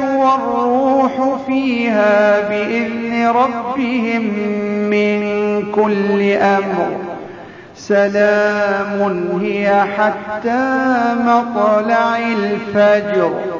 والروح فيها بإذن ربهم من كل أمر. سلام هي حتى مطلع الفجر.